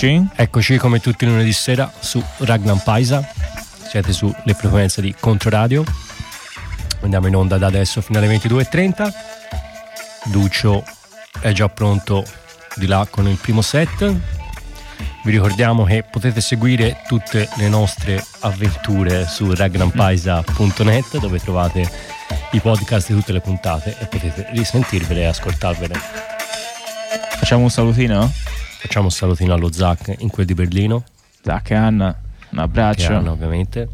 Eccoci. Eccoci come tutti i lunedì sera su Ragnar Paisa. Siete sulle frequenze di Controradio. Andiamo in onda da adesso fino alle 22.30. Duccio è già pronto di là con il primo set. Vi ricordiamo che potete seguire tutte le nostre avventure su ragnarpaisa.net dove trovate i podcast di tutte le puntate e potete risentirvele e ascoltarvele. Facciamo un salutino? Facciamo un salutino allo Zach in quel di Berlino. Zach e Anna, un abbraccio. Anna, ovviamente.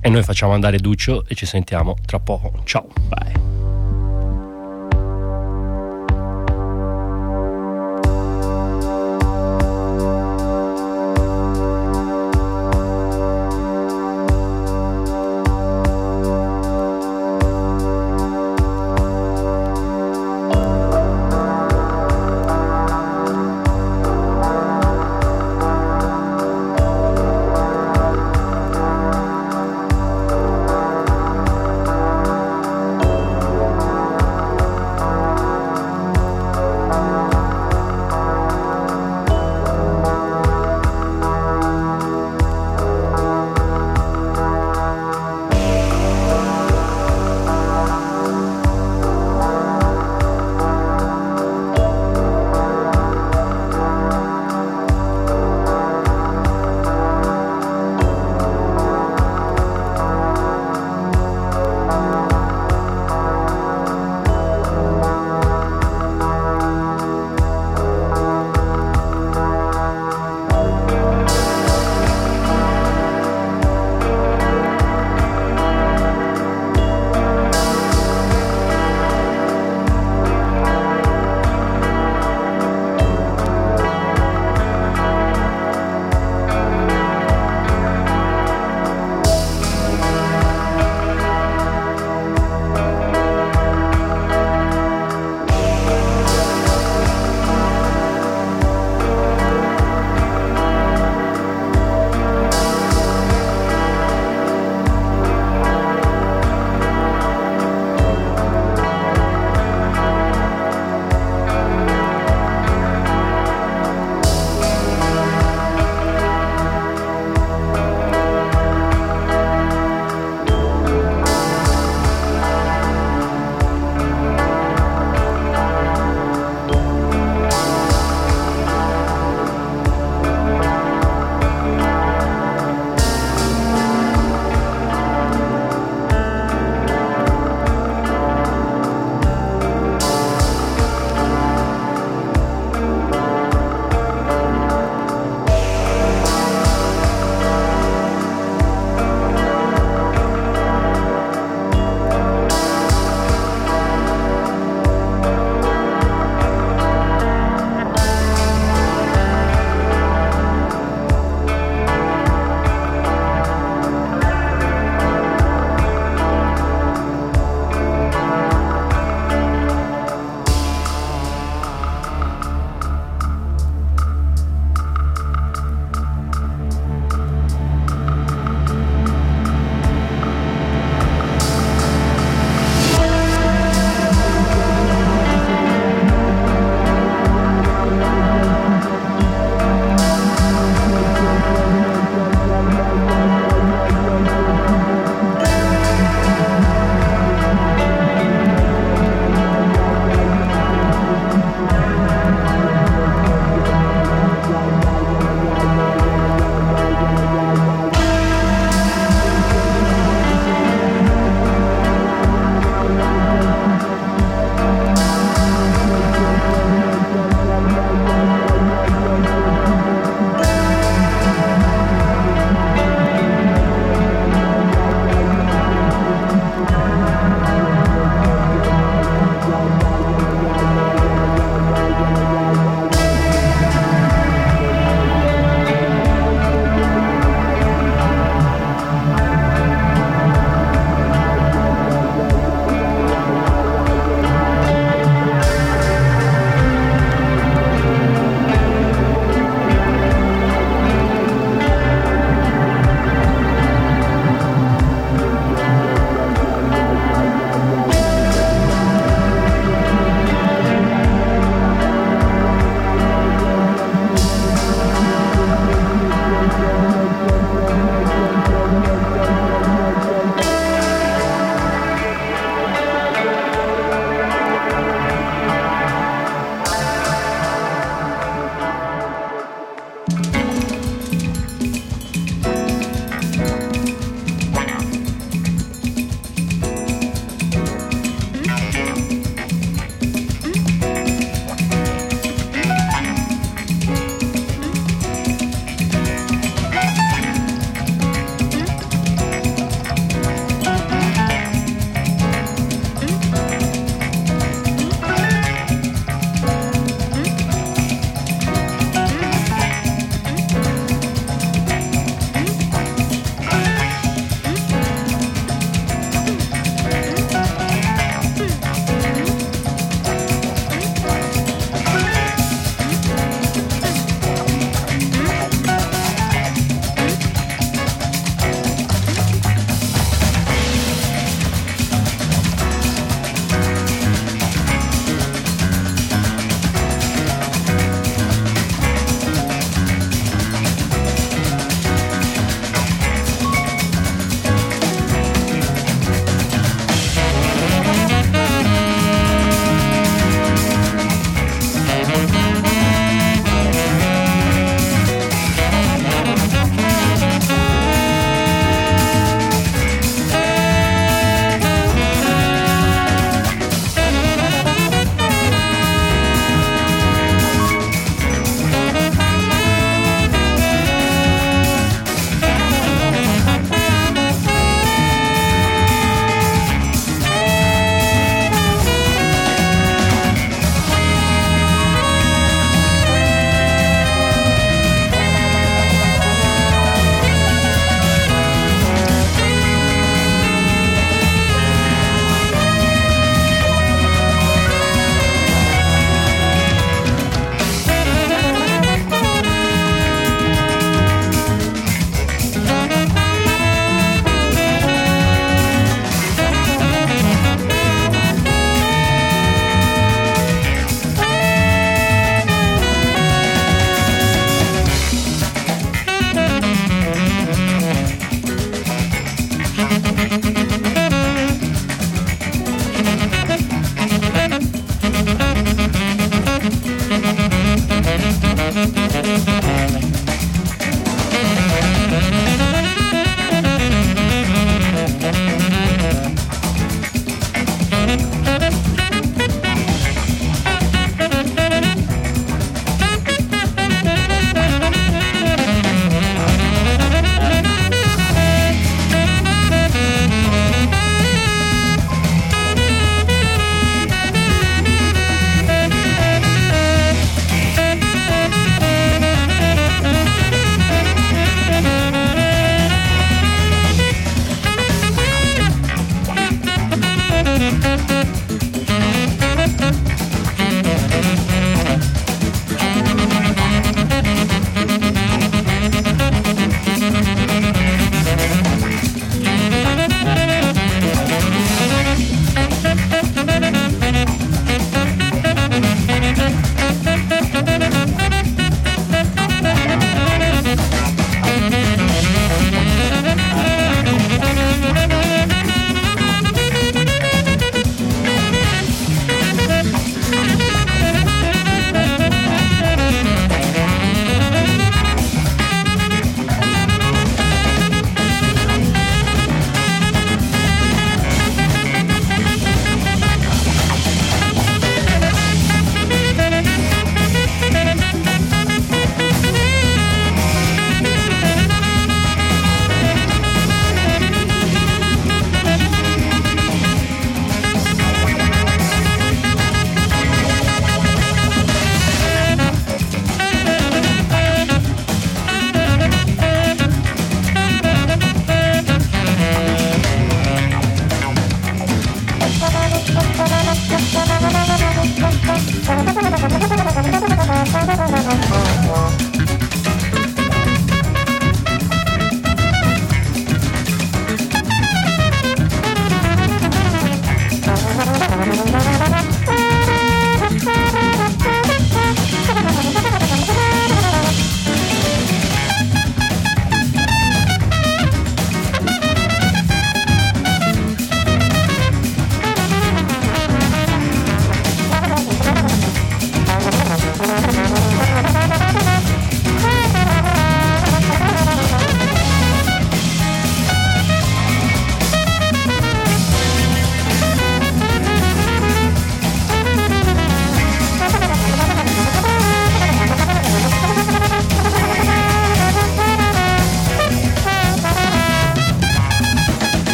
E noi facciamo andare Duccio e ci sentiamo tra poco. Ciao. Bye.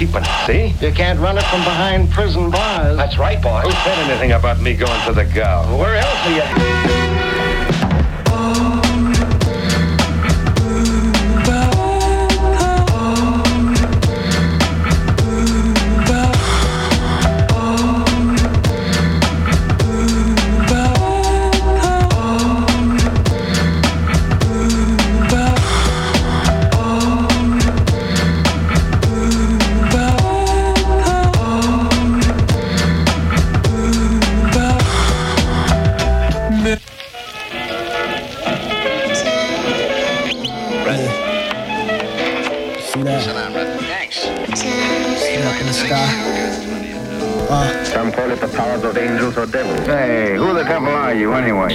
Keeping see? You can't run it from behind prison bars. That's right, boss. Who said anything about me going to the gal? Where else are you?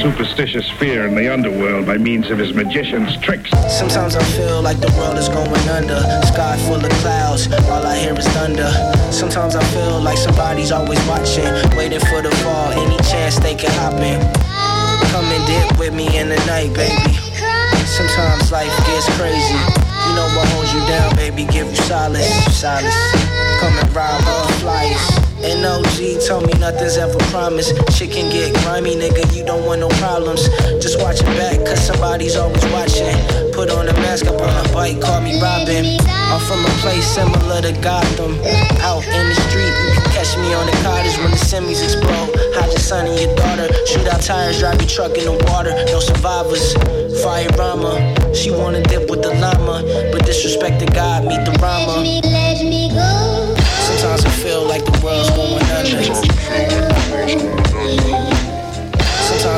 Superstitious fear in the underworld by means of his magician's tricks. Sometimes I feel like the world is going under. Sky full of clouds, all I hear is thunder. Sometimes I feel like somebody's always watching, waiting for the fall, any chance they can hop in. Come and dip with me in the night, baby. Sometimes life gets crazy. You know what holds you down, baby, give you solace, solace. Come and ride with flyers. NOG told me nothing's ever promised. Shit can get grimy, nigga, you don't want no problems. Just watch it back, cause somebody's always watching. Put on a mask, up on a bike, call me Robin. I'm from a place similar to Gotham. Out in the street, you can catch me on the cottage when the semis explode. Hide your son and your daughter. Shoot out tires, drive your truck in the water. No survivors. Fire Rama. She wanna dip with the llama. But disrespect to God, meet the Rama. Sometimes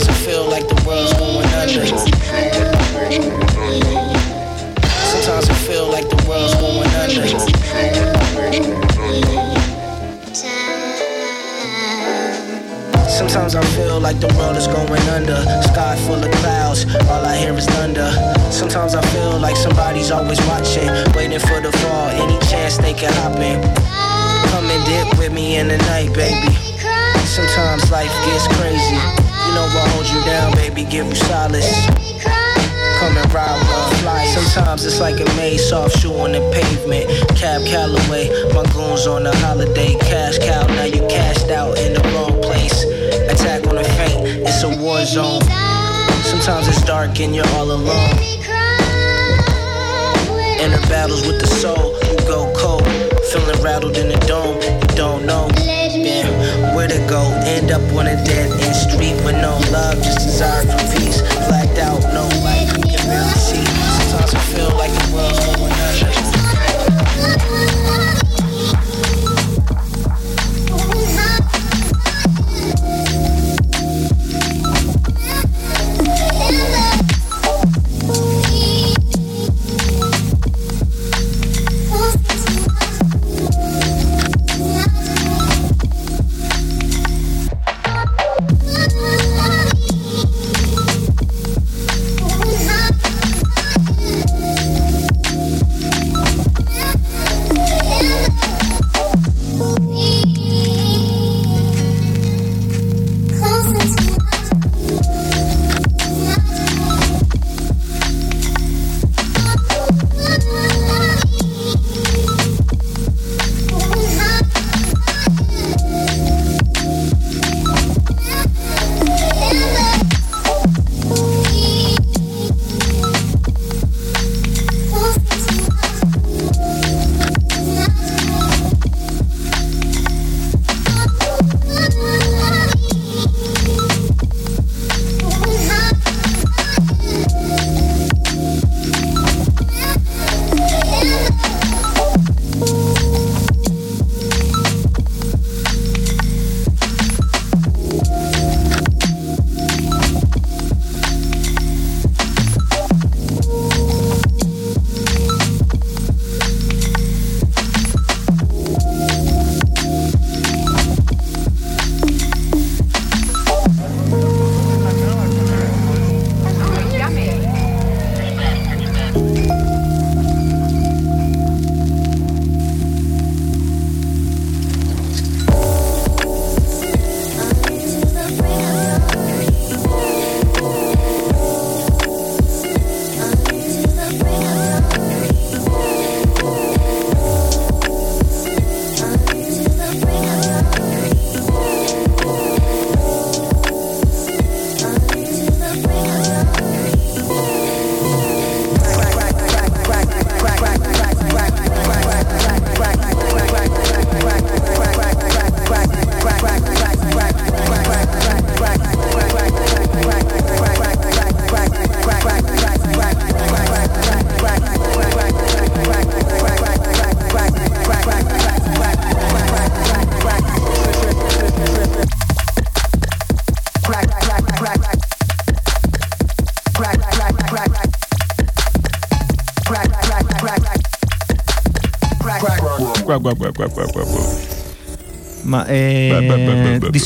I feel like the world's going under. Sometimes I feel like the world's going under. Sometimes I feel like the world's going under. Sometimes I feel like the world is going under. Sky full of clouds, all I hear is thunder. Sometimes I feel like somebody's always watching, waiting for the fall, any chance they can hop in. Come and dip with me in the night, baby. Sometimes life gets crazy. You know what holds you down, baby, give you solace. Come and ride one fly. Sometimes it's like a maze, soft shoe on the pavement. Cab Calloway, my goons on the holiday. Cash cow, now you cashed out in the wrong place. Attack on the faint, it's a war zone. Sometimes it's dark and you're all alone. Inner battles with the soul, you go cold. Feeling rattled in the dome, you don't know. Yeah, where to go? End up on a dead end street with no love, just desire for peace.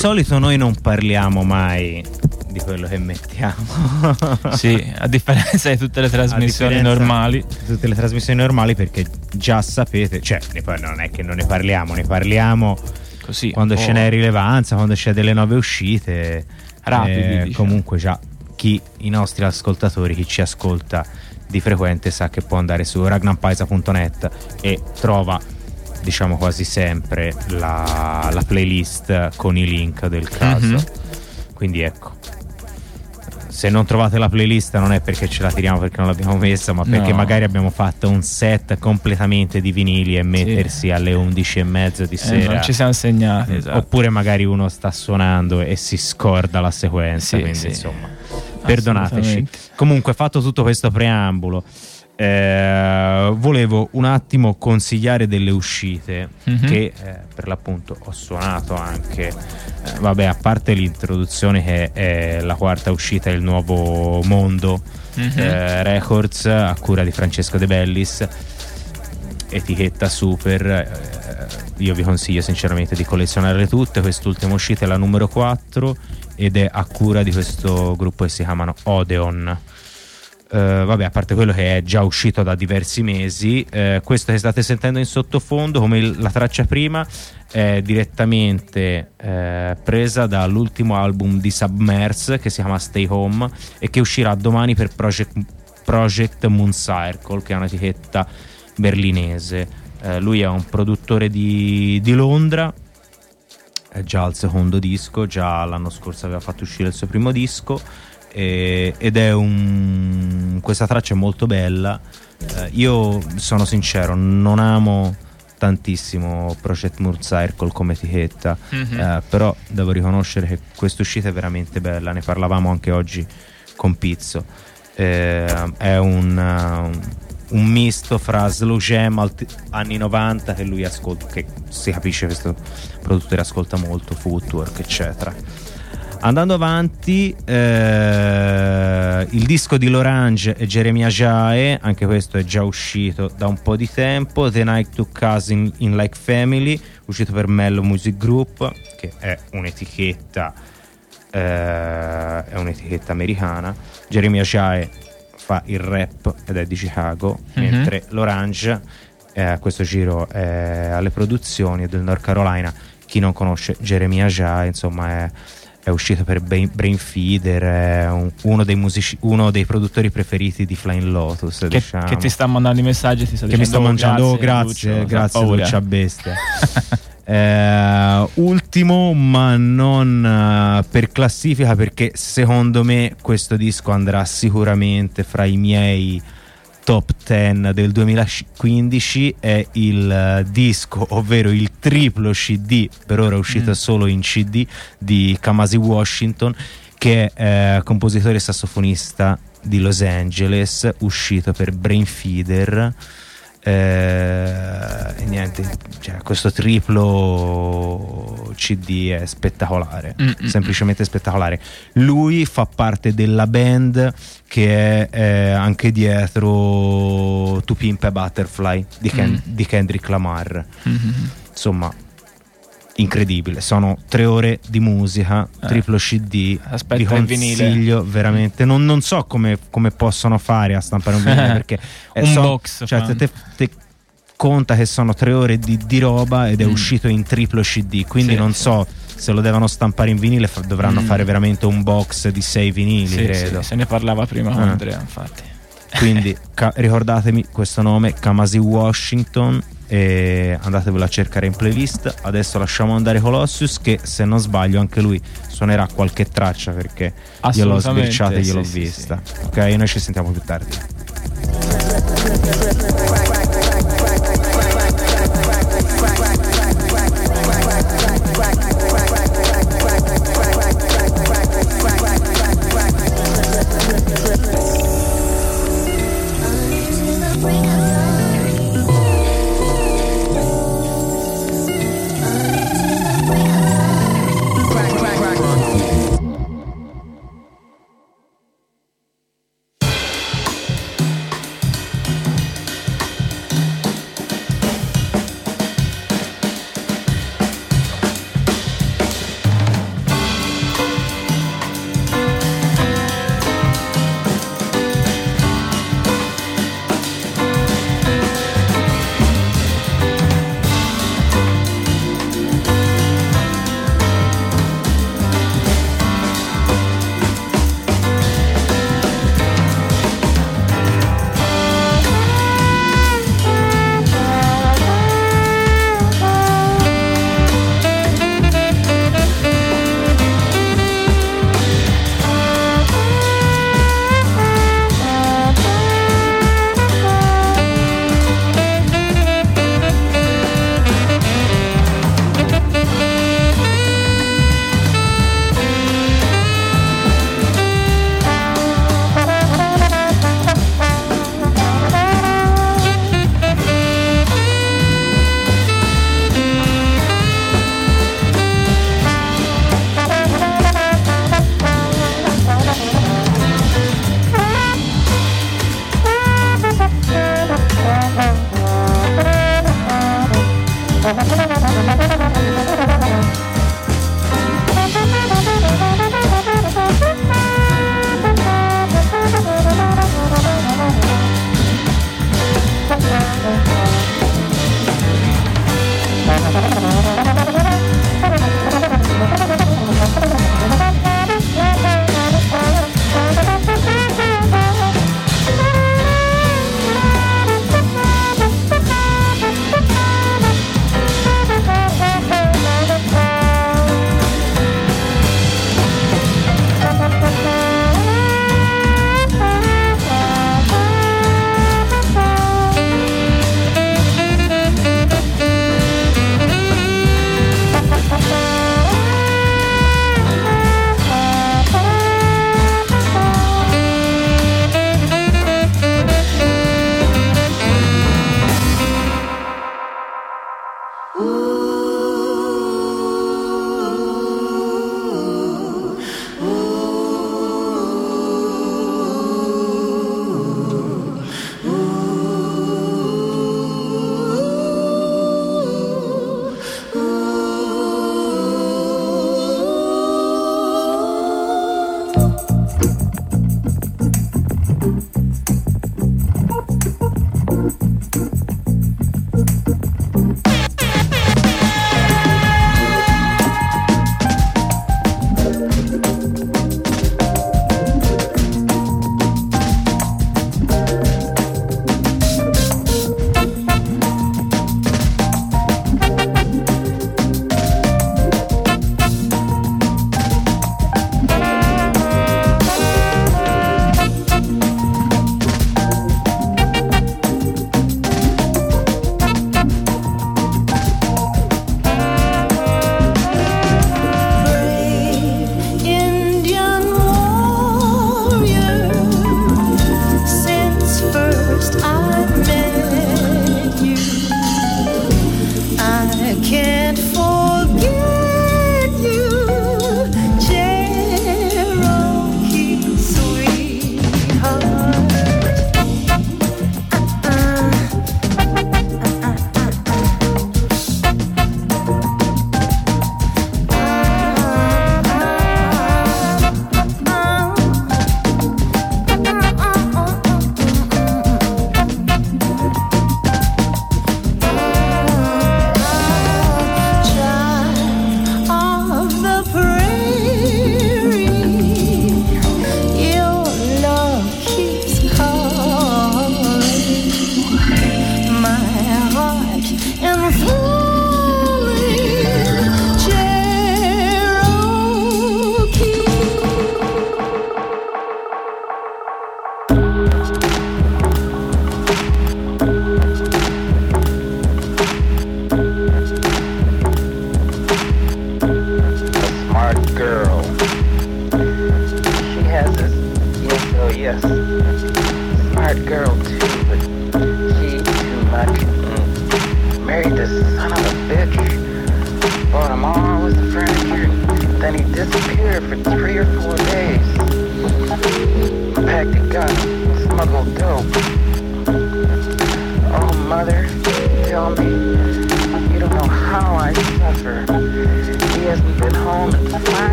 Solito noi non parliamo mai di quello che mettiamo. Sì, a differenza di tutte le trasmissioni normali. Tutte le trasmissioni normali perché già sapete, cioè non è che non ne parliamo, ne parliamo Così. quando ce n'è rilevanza, quando c'è delle nuove uscite. Rapidi, Eh, diciamo. Comunque già chi, i nostri ascoltatori, chi ci ascolta di frequente sa che può andare su ragnampaisa.net e trova diciamo quasi sempre la, la playlist con i link del caso. Mhm. Quindi ecco. Se non trovate la playlist non è perché ce la tiriamo perché non l'abbiamo messa, ma perché No. magari abbiamo fatto un set completamente di vinili e mettersi alle 11 e mezza di Eh, sera. non ci siamo segnati. Esatto. Oppure magari uno sta suonando e si scorda la sequenza. Sì, quindi sì. insomma, perdonateci. Comunque, fatto tutto questo preambolo, eh, volevo un attimo consigliare delle uscite Mhm. che eh, per l'appunto ho suonato anche. eh, vabbè, a parte l'introduzione che è la quarta uscita del nuovo mondo Mhm. eh, Records a cura di Francesco De Bellis etichetta super eh, io vi consiglio sinceramente di collezionarle tutte quest'ultima uscita è la numero 4 ed è a cura di questo gruppo che si chiamano Odeon Eh, vabbè, a parte quello che è già uscito da diversi mesi, eh, questo che state sentendo in sottofondo, come il- la traccia prima, è direttamente eh, presa dall'ultimo album di Submerse che si chiama Stay Home e che uscirà domani per Project, Project Moon Circle, che è un'etichetta berlinese. Lui è un produttore di, di Londra, è già al secondo disco, già l'anno scorso aveva fatto uscire il suo primo disco e- ed è un questa traccia è molto bella. Eh, io sono sincero, non amo tantissimo Project Moon Circle come etichetta, Mhm. eh, però devo riconoscere che questa uscita è veramente bella, ne parlavamo anche oggi con Pizzo. Eh, è un, uh, un misto fra slow jam anni 90 che lui ascolta, che si capisce questo produttore ascolta molto, footwork, eccetera. Andando avanti, eh, il disco di Lorange e Jeremia Jae, anche questo è già uscito da un po' di tempo. The Night Took Us in, Like Family, uscito per Mello Music Group, che è un'etichetta, eh, è un'etichetta americana. Jeremia Jae fa il rap ed è di Chicago, Mhm. mentre Lorange eh, a questo giro è alle produzioni del North Carolina. Chi non conosce Jeremia Jae, insomma, è è uscito per Brain Feeder, è un- uno, dei musici- uno dei produttori preferiti di Flying Lotus. Che, diciamo. che ti sta mandando i messaggi, ti sta Che mi dicendo sto mangiando, oh, grazie, grazie, grazie, dolce bestia. Eh, ultimo, ma non eh, per classifica, perché secondo me questo disco andrà sicuramente fra i miei top 10 del 2015. È il eh, disco, ovvero il triplo CD, per ora è uscito Mm. solo in CD, di Kamasi Washington, che è eh, compositore e sassofonista di Los Angeles, uscito per Brain Feeder. Eh, e niente, cioè, questo triplo CD è spettacolare, Mm, mm, semplicemente spettacolare. Lui fa parte della band che è eh, anche dietro To Pimp a Butterfly di, Ken- Mm. di Kendrick Lamar. Mhm. Insomma, incredibile. Sono tre ore di musica, Eh. triplo CD. Aspetta vi consiglio veramente. Non, non so come, come possono fare a stampare un vinile perché è Un so- box, Cioè, fanno. te, te conta che sono tre ore di, di roba ed è Mm. uscito in triplo CD. Quindi Sì, non sì. so se lo devono stampare in vinile. fa- dovranno Mm. fare veramente un box di sei vinili, Sì, credo. se ne parlava prima Ah. Andrea, infatti. Quindi ca- ricordatemi questo nome, Kamasi Washington. E andatevelo a cercare in playlist. Adesso lasciamo andare Colossus, che se non sbaglio anche lui suonerà qualche traccia perché gliel'ho Assolutamente, sbirciata e gliel'ho sì, sì, vista. Ok, noi ci sentiamo più tardi.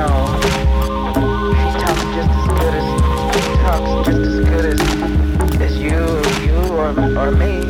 Or you or me.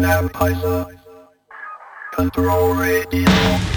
Lab Control radio.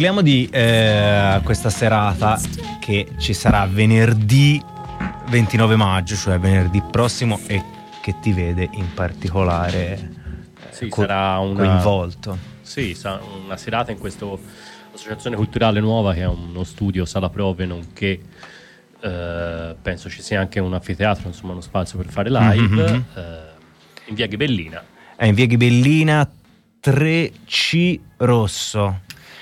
Parliamo di eh, questa serata che ci sarà venerdì 29 maggio, cioè venerdì prossimo e che ti vede in particolare eh, Sì, co- sarà una, coinvolto. Sì, una serata in questa associazione culturale nuova che è uno studio sala prove nonché eh, penso ci sia anche un anfiteatro, insomma uno spazio per fare live Mhm. eh, in via Ghibellina. È in via Ghibellina 3C Rosso.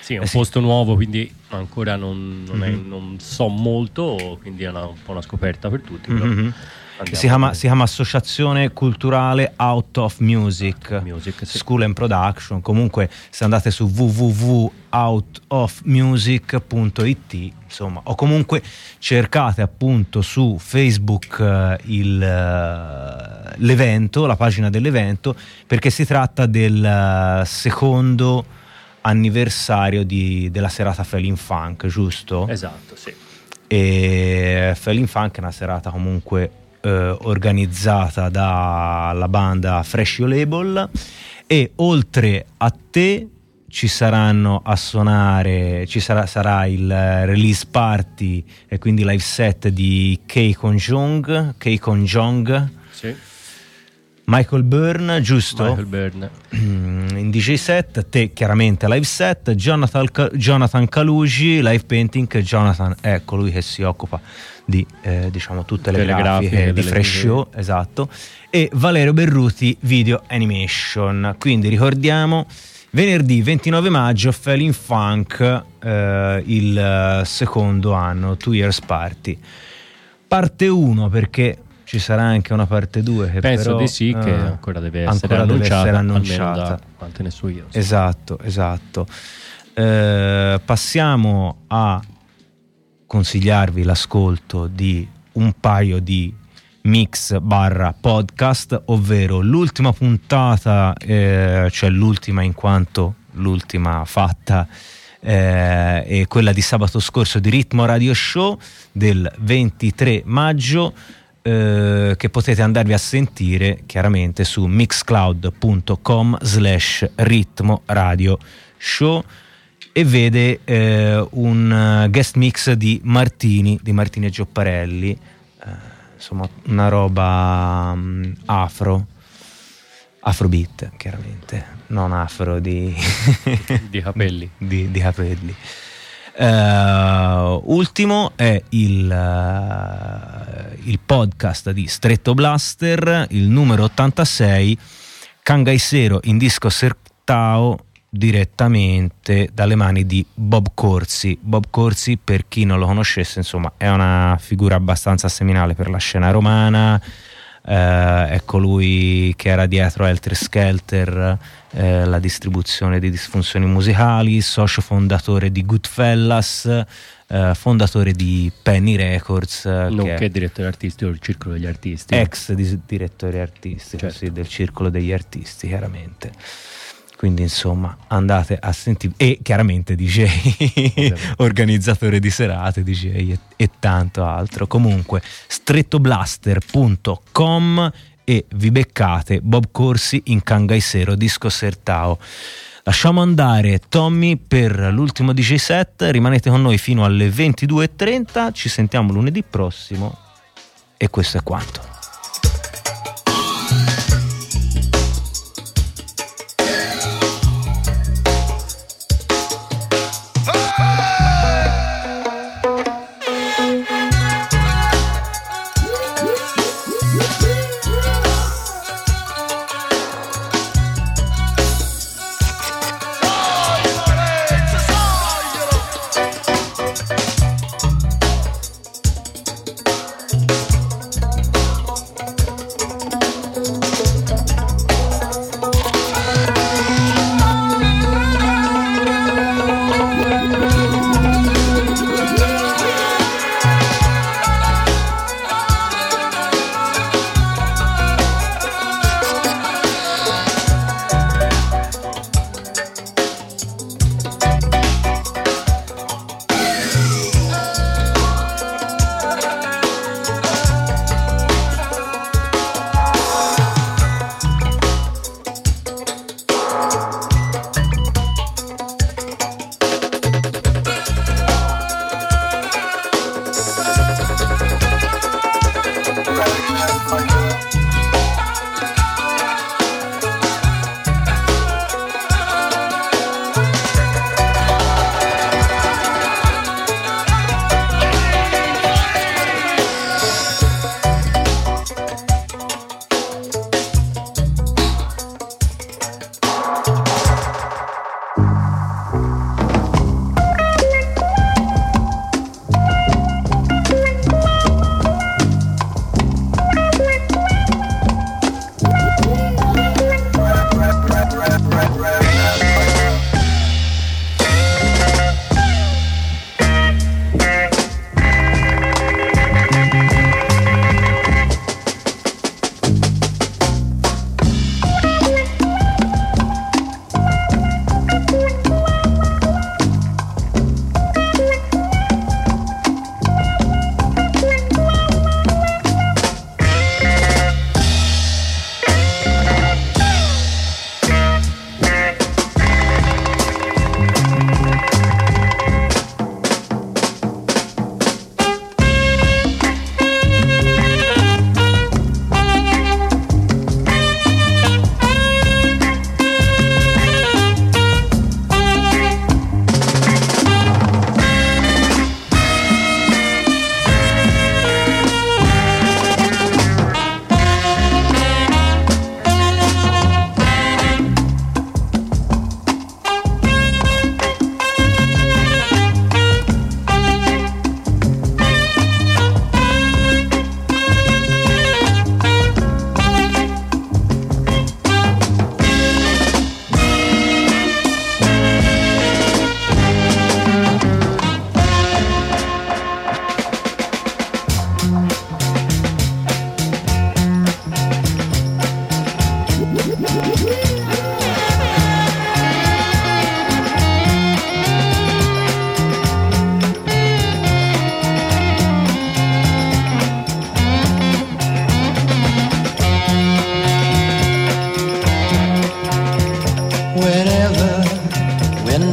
Sì, è un Eh sì. posto nuovo, quindi ancora non, non è- Mhm. non so molto, quindi è una- un po' una scoperta per tutti. Mhm. andiamo Si chiama, si chiama Associazione Culturale Out of Music. Music, sì. School and Production. Comunque, se andate su www.outofmusic.it, insomma, o comunque cercate appunto su Facebook eh, il, eh, l'evento, la pagina dell'evento, perché si tratta del eh, secondo anniversario di- della serata Felin Funk, giusto? Esatto, sì. e Felin Funk è una serata comunque eh, organizzata dalla banda Fresh Your Label e oltre a te ci saranno a suonare ci sarà, sarà il eh, release party e quindi live set di Kei Jong Kei Jong sì. Michael Byrne giusto? Michael Byrne. in DJ set, te chiaramente live set, Jonathan, Jonathan Calugi, live painting, Jonathan è colui che si occupa di eh, diciamo tutte le le grafiche, grafiche di Fresh video. Show, esatto, e Valerio Berruti video animation. Quindi ricordiamo venerdì 29 maggio Felin Funk eh, il eh, secondo anno, Two Years Party. Parte 1 perché ci sarà anche una parte 2 che Penso però, di sì, che eh, ancora deve essere ancora deve annunciata, essere almeno annunciata. da quante ne so io. sì. Esatto, esatto. Eh, passiamo a consigliarvi l'ascolto di un paio di mix barra podcast, ovvero l'ultima puntata, eh, cioè l'ultima in quanto l'ultima fatta eh, è quella di sabato scorso di Ritmo Radio Show del 23 maggio eh, che potete andarvi a sentire chiaramente su mixcloud.com slash ritmo radio show e vede eh, un eh, guest mix di Martini, di Martini e Giopparelli, eh, insomma una roba mm, afro, afrobeat chiaramente, non afro di, Di capelli. di, di capelli. Eh, ultimo è il, eh, il podcast di Stretto Blaster, il numero 86, Cangaisero in disco Sertao direttamente dalle mani di Bob Corsi. Bob Corsi, per chi non lo conoscesse, insomma, è una figura abbastanza seminale per la scena romana. Eh, è colui che era dietro a Helter Skelter, eh, la distribuzione di disfunzioni musicali, socio fondatore di Goodfellas, eh, fondatore di Penny Records, eh, Nonché direttore artistico del Circolo degli Artisti. ex di- direttore artistico Certo. sì, del circolo degli artisti, chiaramente. Quindi insomma andate a sentire e chiaramente DJ, organizzatore di serate, DJ e, e tanto altro. Comunque strettoblaster.com e vi beccate Bob Corsi in Cangaisero Disco Sertao. Lasciamo andare Tommy per l'ultimo DJ set, rimanete con noi fino alle 22.30, ci sentiamo lunedì prossimo e questo è quanto.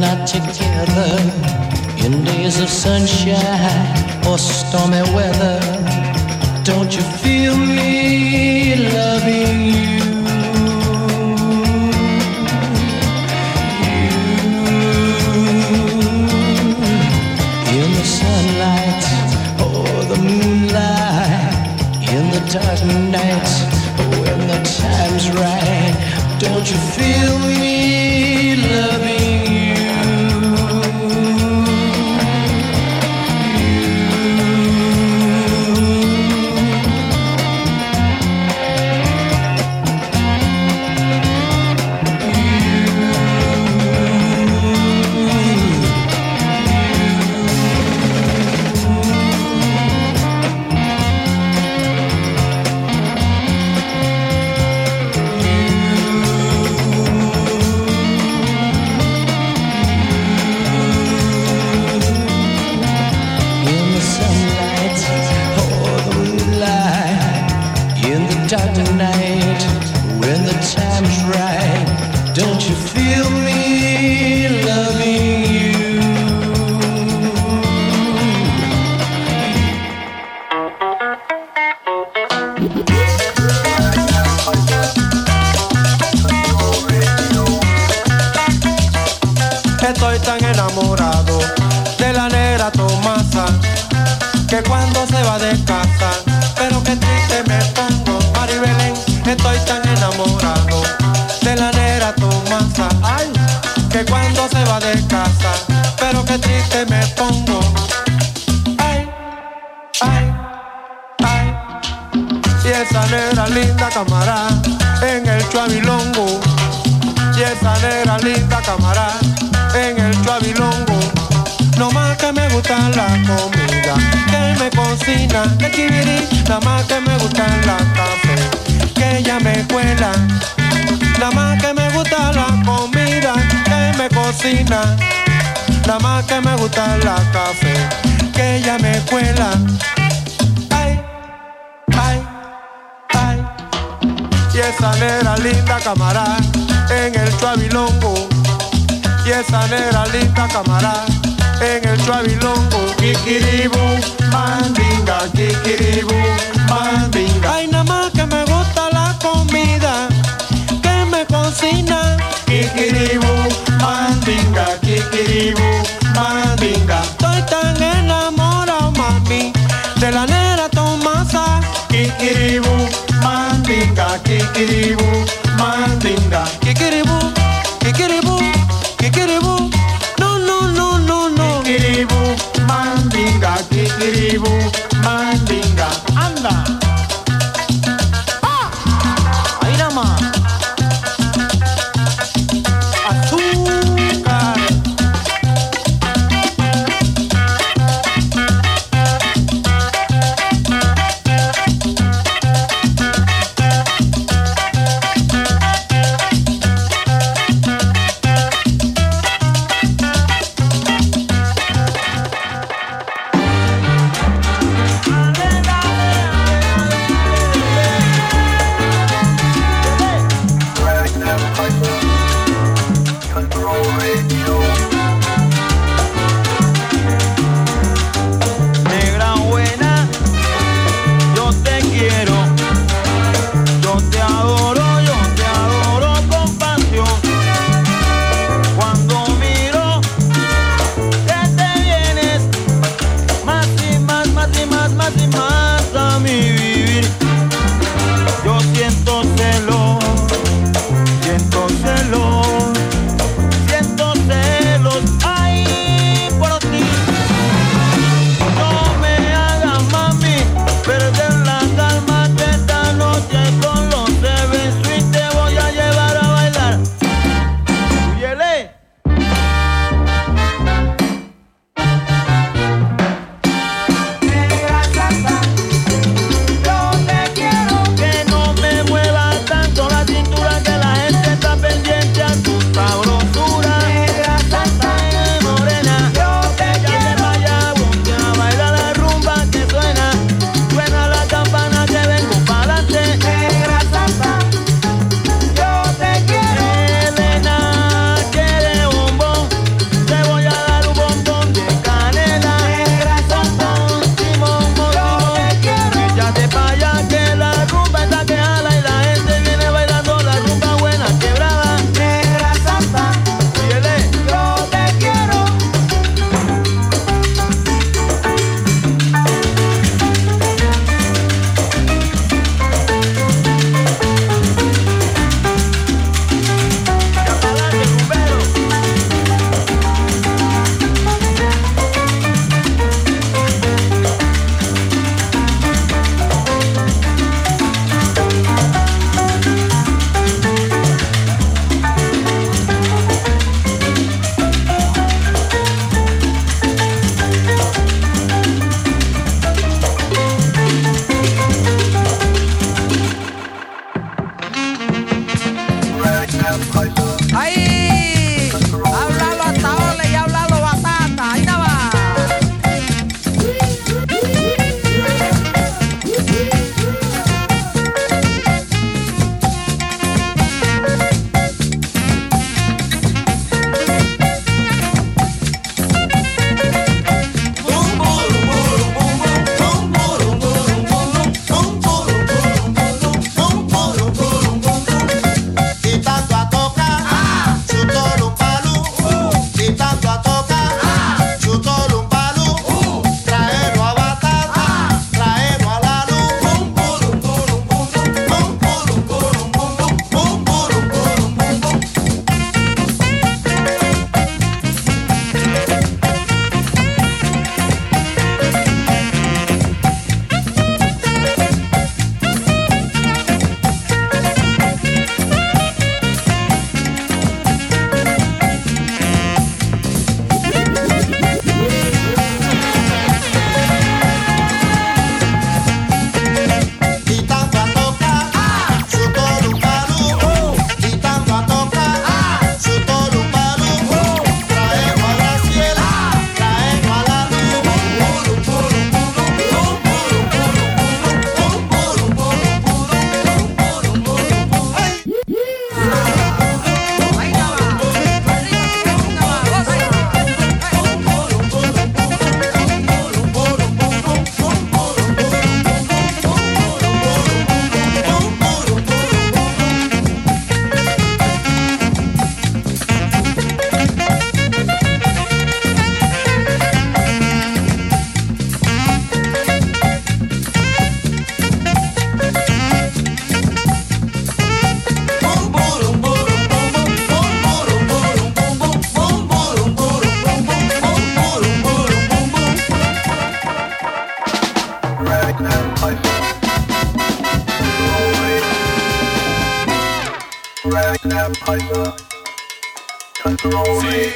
Not together in days of sunshine or stormy weather. Don't you feel me loving you? Estoy tan enamorado de la nera Tomasa. Ay, que cuando se va de casa, pero qué triste me pongo. Ay, ay, ay. Y esa nera linda camará en el chuavilongo. Y esa nera linda camará en el chuavilongo. No más que me gusta la comida, que me cocina, que chiviri, nada más que me gusta la cama me cuela. Nada más que me gusta la comida, que me cocina. Nada más que me gusta la café, que ella me cuela. Ay, ay, ay. Y esa negra linda camarada en el chuavilongo. Y esa negra linda camarada en el chuavilongo. Kikiribu, mandinga, kikiribu, mandinga. Ay, nada más que me Kikiribu, mandinga, kikiribu, mandinga. Estoy tan enamorado, mami, de la negra Tomasa. Kikiribu, mandinga, kikiribu, mandinga. Kikiribu, kikiribu, kikiribu. No, no, no, no, no. Kikiribu, mandinga, kikiribu,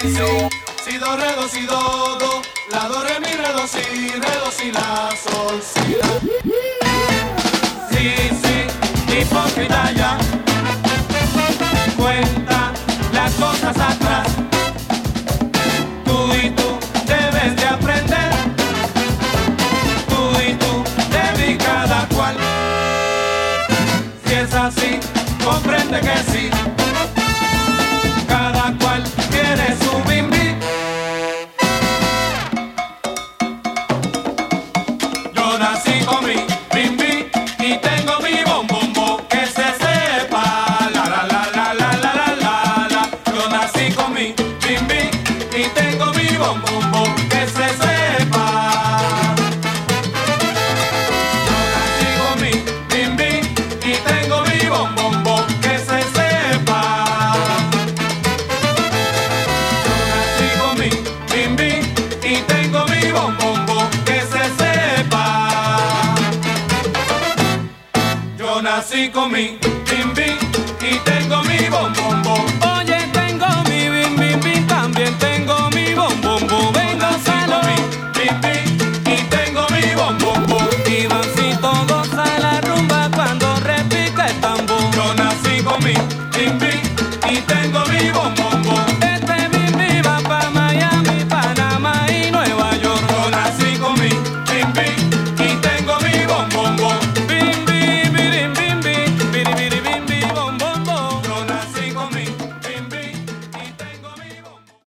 Si do, re, do, si, do, do, la, do, re, mi, re, do, si, re, do, si, la, sol, si, la. Sí, sí, hipócrita ya, cuenta las cosas atrás. Tú y tú debes de aprender, tú y tú de mí cada cual. Si es así, comprende que sí.